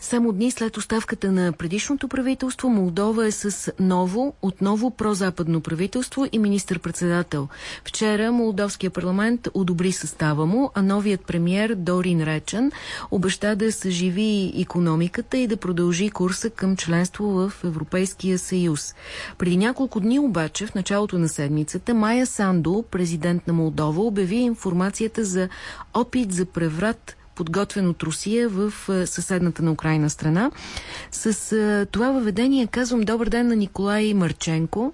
Само дни след оставката на предишното правителство, Молдова е с ново, отново прозападно правителство и министър-председател. Вчера Молдовския парламент одобри състава му, а новият премьер Дорин Речен обеща да съживи економиката и да продължи курса към членство в Европейския съюз. Преди няколко дни обаче, в началото на седмицата, Майя Сандо, президент на Молдова, обяви информацията за опит за преврат подготвен от Русия в съседната на Украина страна. С това въведение казвам добър ден на Николай Марченко.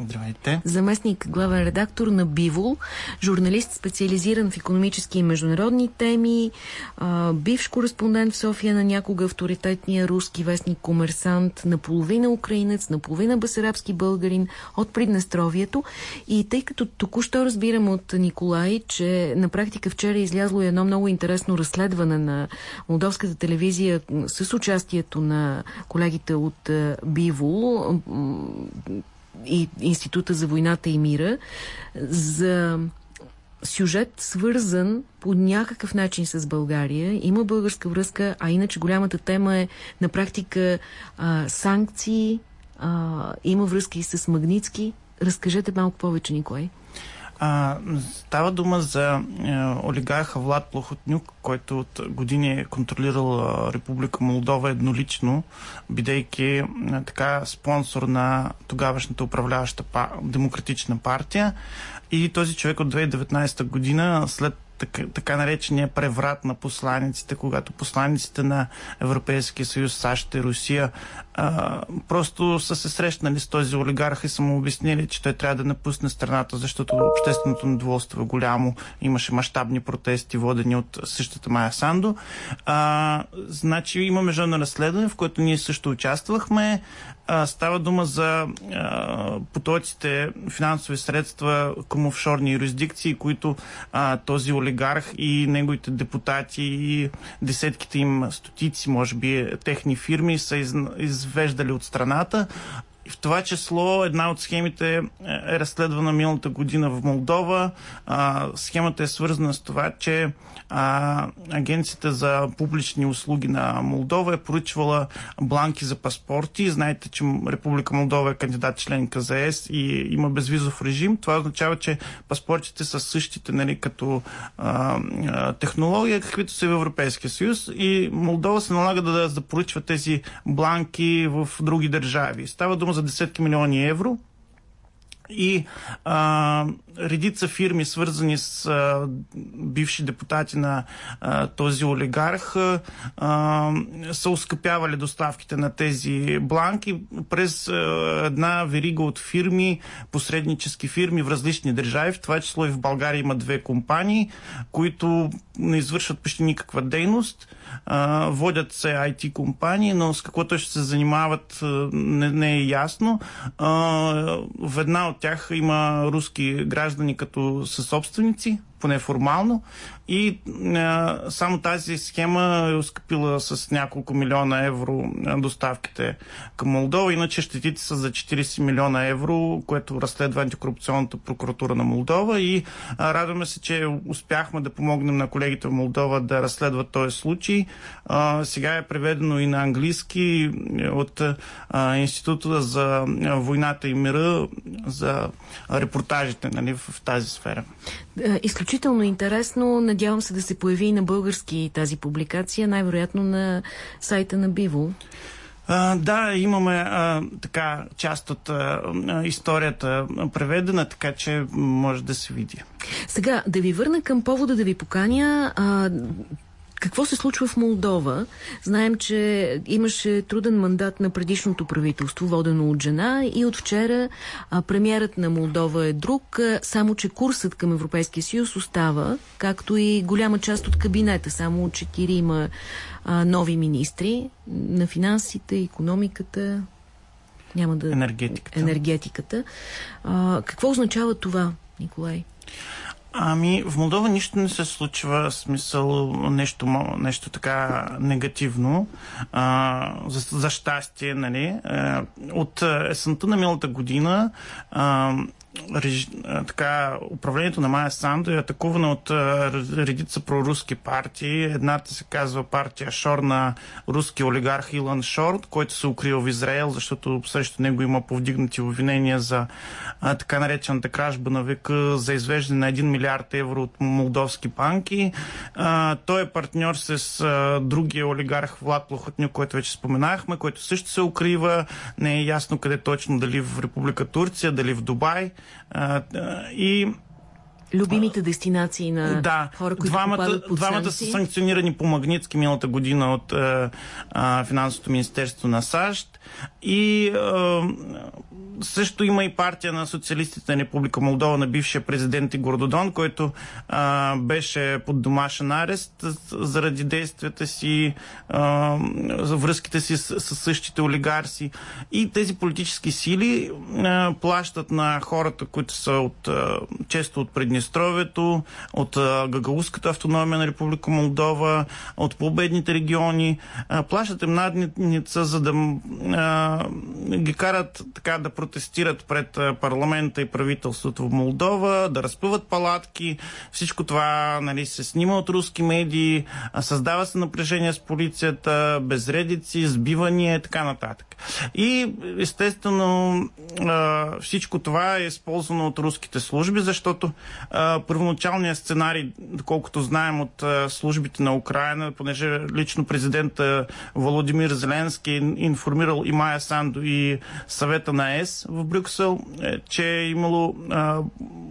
Здравейте. Заместник главен редактор на Бивол, журналист специализиран в економически и международни теми, а, бивш кореспондент в София на някога авторитетния руски вестник Комерсант, наполовина украинец, наполовина басарабски българин от Приднестровието. И тъй като току-що разбирам от Николай, че на практика вчера е излязло едно много интересно разследване на молдовската телевизия с участието на колегите от Бивол, и Института за войната и мира за сюжет свързан по някакъв начин с България. Има българска връзка, а иначе голямата тема е на практика а, санкции, а, има връзки и с Магницки. Разкажете малко повече, Николай. А, става дума за а, олигарха Влад Плохотнюк, който от години е контролирал Република Молдова еднолично, бидейки а, така спонсор на тогавашната управляваща па, демократична партия. И този човек от 2019 година, след така, така наречения преврат на посланиците, когато посланиците на Европейския съюз, САЩ и Русия а, просто са се срещнали с този олигарх и са му обяснили, че той трябва да напусне страната, защото общественото недоволство е голямо. Имаше мащабни протести, водени от същата Майя Сандо. А, значи има международно разследване, в което ние също участвахме. А, става дума за а, потоците финансови средства към офшорни юрисдикции, които а, този олигарх и неговите депутати и десетките им стотици, може би, техни фирми са из, извеждали от страната. В това число една от схемите е разследвана миналата година в Молдова. А, схемата е свързана с това, че а, Агенцията за публични услуги на Молдова е поръчвала бланки за паспорти. Знаете, че Република Молдова е кандидат членка за ЕС и има безвизов режим. Това означава, че паспортите са същите нали, като а, технология, каквито са в Европейския съюз. И Молдова се налага да, да поръчва тези бланки в други държави. Става дума за десетки милиони евро и а, редица фирми, свързани с а, бивши депутати на а, този олигарх, а, са ускъпявали доставките на тези бланки през а, една верига от фирми, посреднически фирми в различни държави. В това число и в България има две компании, които не извършват почти никаква дейност. А, водят се IT компании, но с какво ще се занимават не, не е ясно. А, в една от тях има руски граждани като съсобственици, поне формално. И а, само тази схема е ускъпила с няколко милиона евро доставките към Молдова. Иначе щетите са за 40 милиона евро, което разследва антикорупционната прокуратура на Молдова. И а, радваме се, че успяхме да помогнем на колегите в Молдова да разследват този случай. А, сега е преведено и на английски от а, Института за войната и мира за репортажите нали, в тази сфера. Изключително интересно. Надявам се да се появи и на български тази публикация, най-вероятно на сайта на Биво. А, да, имаме а, така част от а, историята преведена, така че може да се види. Сега, да ви върна към повода да ви поканя. А, какво се случва в Молдова? Знаем, че имаше труден мандат на предишното правителство, водено от жена и от вчера а, премьерът на Молдова е друг, а, само че курсът към Европейския съюз остава, както и голяма част от кабинета, само четири има а, нови министри на финансите, економиката, няма да... Енергетиката. Енергетиката. А, какво означава това, Николай? Ами, в Молдова нищо не се случва, смисъл нещо, нещо така негативно. А, за, за щастие, нали? От есента на миналата година а. Така, управлението на Майя Сандо е атакувано от редица проруски партии. Едната се казва партия Шор на руски олигарх Илан Шорт, който се укрил в Израел, защото срещу него има повдигнати обвинения за а, така наречената кражба на века за извеждане на 1 милиард евро от молдовски банки. А, той е партньор с а, другия олигарх Влад Плохотнюк, който вече споменахме, който също се укрива. Не е ясно къде точно, дали в Република Турция, дали в Дубай. А, и любимите дестинации на да, хора, които двамата, под двамата са санкционирани по Магнитски миналата година от е, е, Финансовото министерство на САЩ. И също има и партия на социалистите на Република Молдова на бившия президент Игор Додон, който а, беше под домашен арест заради действията си, а, за връзките си с, с същите олигарси. И тези политически сили а, плащат на хората, които са от, а, често от Преднестровието, от а, Гагаузската автономия на Република Молдова, от победните региони. А, плащат им надница, за да а, ги карат така да протестират пред парламента и правителството в Молдова, да разпъват палатки. Всичко това нали, се снима от руски медии, създава се напрежение с полицията, безредици, сбивания и така нататък. И естествено всичко това е използвано от руските служби, защото първоначалният сценарий, доколкото знаем от службите на Украина, понеже лично президента Володимир Зеленски информирал и Майя Сандо и съвета на ЕС в Брюксел, е, че е имало, а,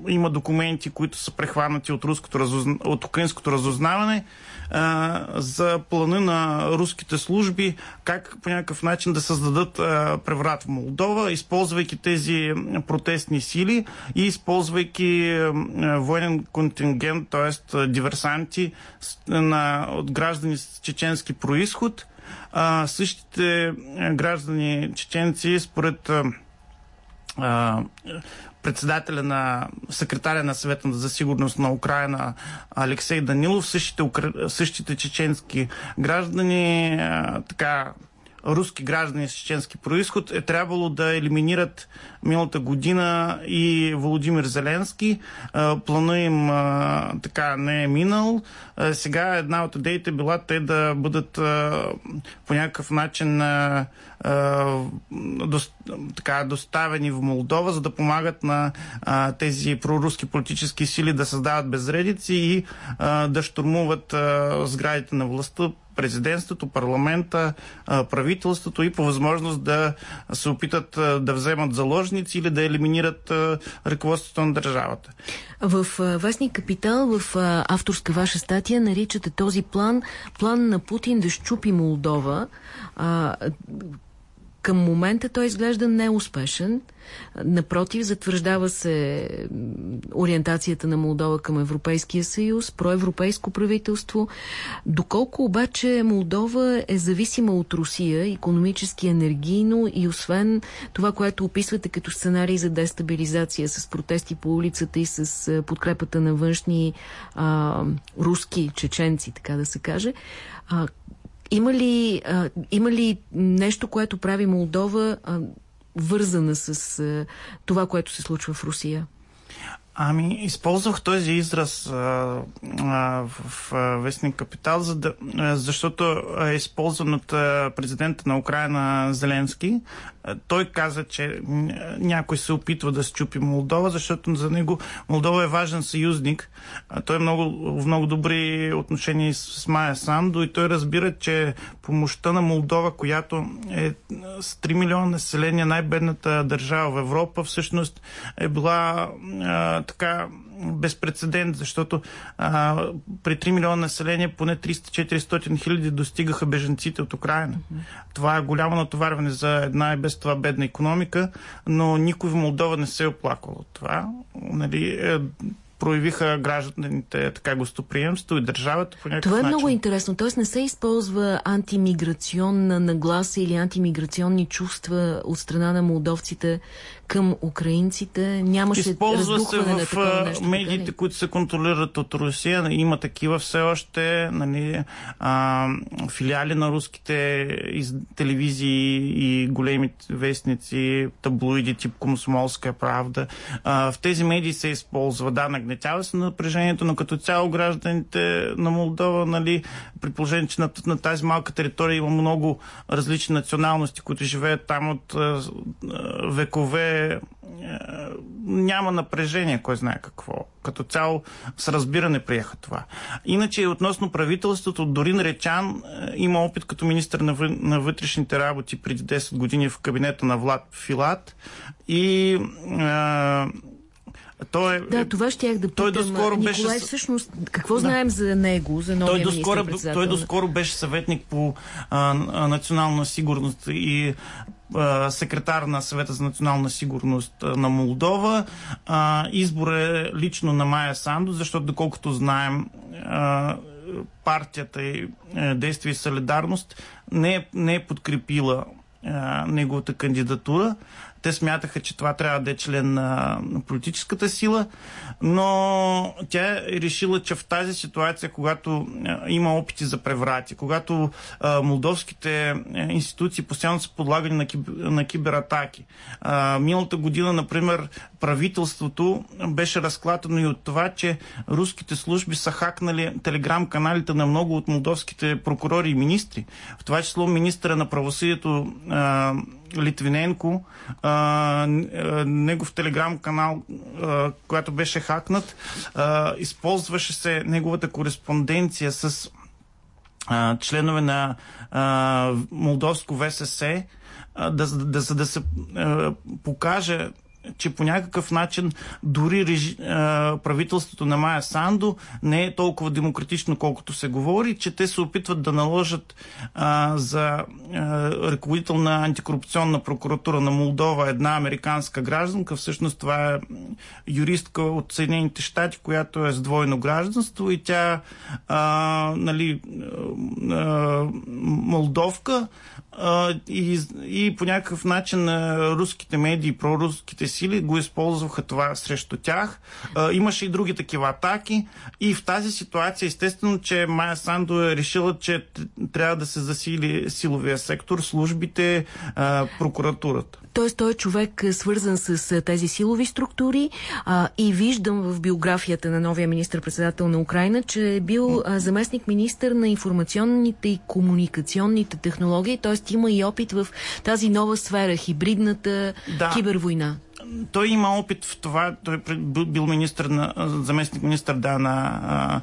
има документи, които са прехванати от, руското разузна... от украинското разузнаване а, за плана на руските служби, как по някакъв начин да създадат а, преврат в Молдова, използвайки тези протестни сили и използвайки а, военен контингент, т.е. диверсанти на, от граждани с чеченски происход. А, същите граждани чеченци, според а, председателя на секретаря на съвета за сигурност на Украина Алексей Данилов, същите, същите чеченски граждани така руски граждани с чеченски происход е трябвало да елиминират миналата година и Володимир Зеленски. Плана им така не е минал. Сега една от идеите била те да бъдат по някакъв начин така, доставени в Молдова, за да помагат на тези проруски политически сили да създават безредици и да штурмуват сградите на властта президентството, парламента, правителството и по възможност да се опитат да вземат заложници или да елиминират ръководството на държавата. В Вестник Капитал, в авторска ваша статия, наричате този план план на Путин да щупи Молдова. Към момента той изглежда неуспешен. Напротив, затвърждава се ориентацията на Молдова към Европейския съюз, проевропейско правителство. Доколко обаче Молдова е зависима от Русия, економически, енергийно и освен това, което описвате като сценарий за дестабилизация с протести по улицата и с подкрепата на външни а, руски чеченци, така да се каже, а, има ли, а, има ли нещо, което прави Молдова а, вързана с а, това, което се случва в Русия? Ами, използвах този израз а, а, в а, Вестник Капитал, за да, защото е използван от президента на Украина Зеленски. Той каза, че някой се опитва да счупи Молдова, защото за него Молдова е важен съюзник. Той е много, в много добри отношения с Майя Сандо и той разбира, че помощта на Молдова, която е с 3 милиона население, най-бедната държава в Европа, всъщност е била а, така безпредседент, защото а, при 3 милиона население поне 300-400 хиляди достигаха беженците от Украина. Това е голямо натоварване за една и без това бедна економика, но никой в Молдова не се е оплаквал от това. Нали, е, проявиха гражданите така гостоприемство и държавата по някакъв Това е начин. много интересно. Тоест не се използва антимиграционна нагласа или антимиграционни чувства от страна на молдовците към украинците. Нямаше Използва се в на такова нещо. медиите, които се контролират от Русия. Има такива все още нали, а, филиали на руските из, телевизии и големи вестници, таблоиди тип Комсомолска правда. А, в тези медии се използва. Да, нагнетява се напрежението, но като цяло гражданите на Молдова, нали, при положение, че на, на тази малка територия има много различни националности, които живеят там от а, а, векове, а, няма напрежение, кой знае какво. Като цяло с разбиране приеха това. Иначе относно правителството, Дорин Речан е, има опит като министр на, на вътрешните работи преди 10 години в кабинета на Влад Филат и е, той е, Да, това щях да питам. той доскоро Николай, беше всъщност, какво знаем за него, за новия той доскоро, той доскоро беше съветник по а, а, национална сигурност и а, секретар на съвета за национална сигурност на Молдова. А, избор е лично на Майя Сандо, защото доколкото знаем а, партията и а, Действие и солидарност не е, не е подкрепила а, неговата кандидатура. Те смятаха, че това трябва да е член на политическата сила, но тя е решила, че в тази ситуация, когато има опити за преврати, когато молдовските институции постоянно са подлагани на, киб, на кибератаки. Миналата година, например, правителството беше разклатено и от това, че руските служби са хакнали телеграм-каналите на много от молдовските прокурори и министри. В това число министра на правосъдието а, Литвиненко, а, негов телеграм-канал, а, която беше хакнат, а, използваше се неговата кореспонденция с а, членове на а, Молдовско ВСС, а, да, да, за да се а, покаже че по някакъв начин дори режи, правителството на Майя Сандо не е толкова демократично, колкото се говори, че те се опитват да наложат а, за а, ръководител на антикорупционна прокуратура на Молдова една американска гражданка. Всъщност това е юристка от Съединените щати, която е с двойно гражданство и тя а, нали, а, молдовка и, и по някакъв начин руските медии, проруските сили го използваха това срещу тях. Имаше и други такива атаки и в тази ситуация естествено, че Майя Сандо е решила, че трябва да се засили силовия сектор, службите, прокуратурата. Тоест той е човек е, свързан с а, тези силови структури и виждам в биографията на новия министр-председател на Украина, че е бил заместник-министр на информационните и комуникационните технологии, т.е. има и опит в тази нова сфера, хибридната Да. кибервойна. Той има опит в това, той е бил министр на, заместник министр да, на